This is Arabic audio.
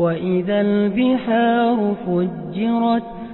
وإذا البحار فجرت